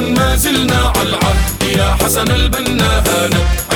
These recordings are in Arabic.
ما زلنا على العهد يا حسن البنا هانت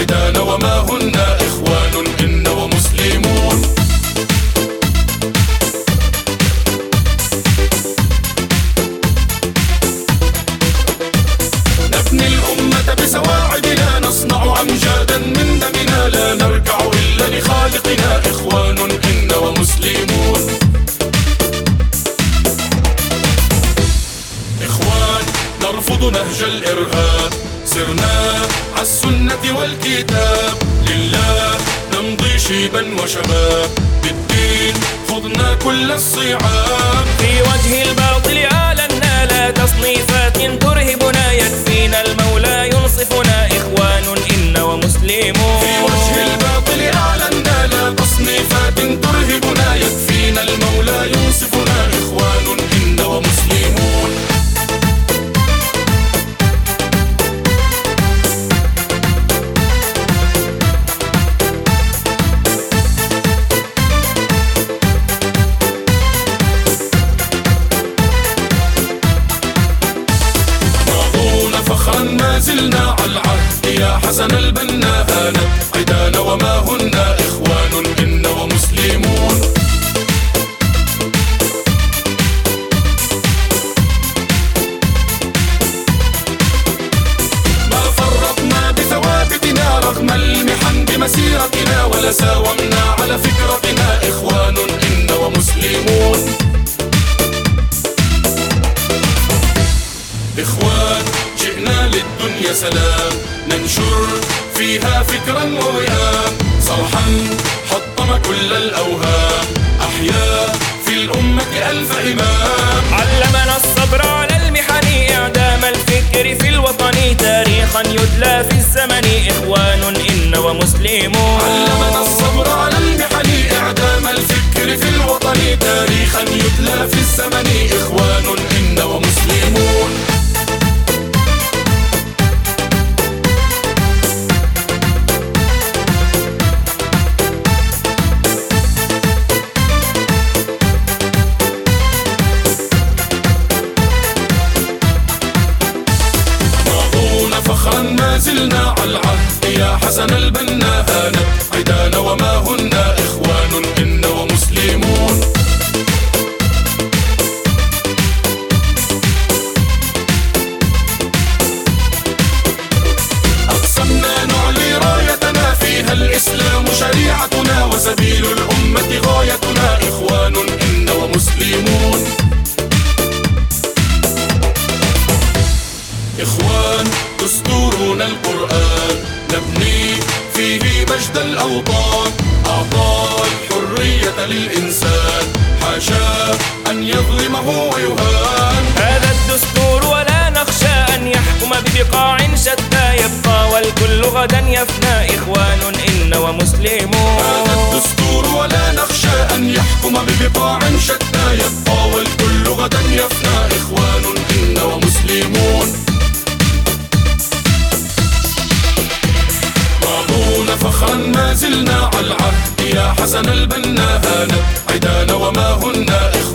نرفض نهج الإرهاب. سرنا عالسنة والكتاب. لله نمضي شيبا وشباب. بالدين خضنا كل الصعاب. في وجه الباطل آلنا لا تصنيفات ترهبنا يكفينا المولى. حسن البنا هانت عدانا وما هن إخوان إن ومسلمون. ما فرطنا بثوابتنا رغم المحن بمسيرتنا ولا ساومنا على فكرتنا جئنا للدنيا سلام. ننشر فيها فكرا ووئام صرحا حطم كل الأوهام. أحيا في الأمة ألف إمام. علمنا الصبر على المحن إعدام الفكر في الوطن. تاريخا يدلى في الزمن. إخوان إن ومسلمون. ما زلنا على العهد يا حسن البنا. هانت عدانا وما هن إخوان إن ومسلمون. أقسمنا نعلي رايتنا فيها الإسلام شريعتنا وسبيل الأمة. نبني فيه مجد الأوطان أعطى الحرية للإنسان حاشا أن يظلمه ويهان. هذا الدستور ولا نخشى أن يحكم ببقاع شتى يبقى والكل غدا يفنى إخوان إن ومسلمون. حسن البنا هانت عدانا وما هن إن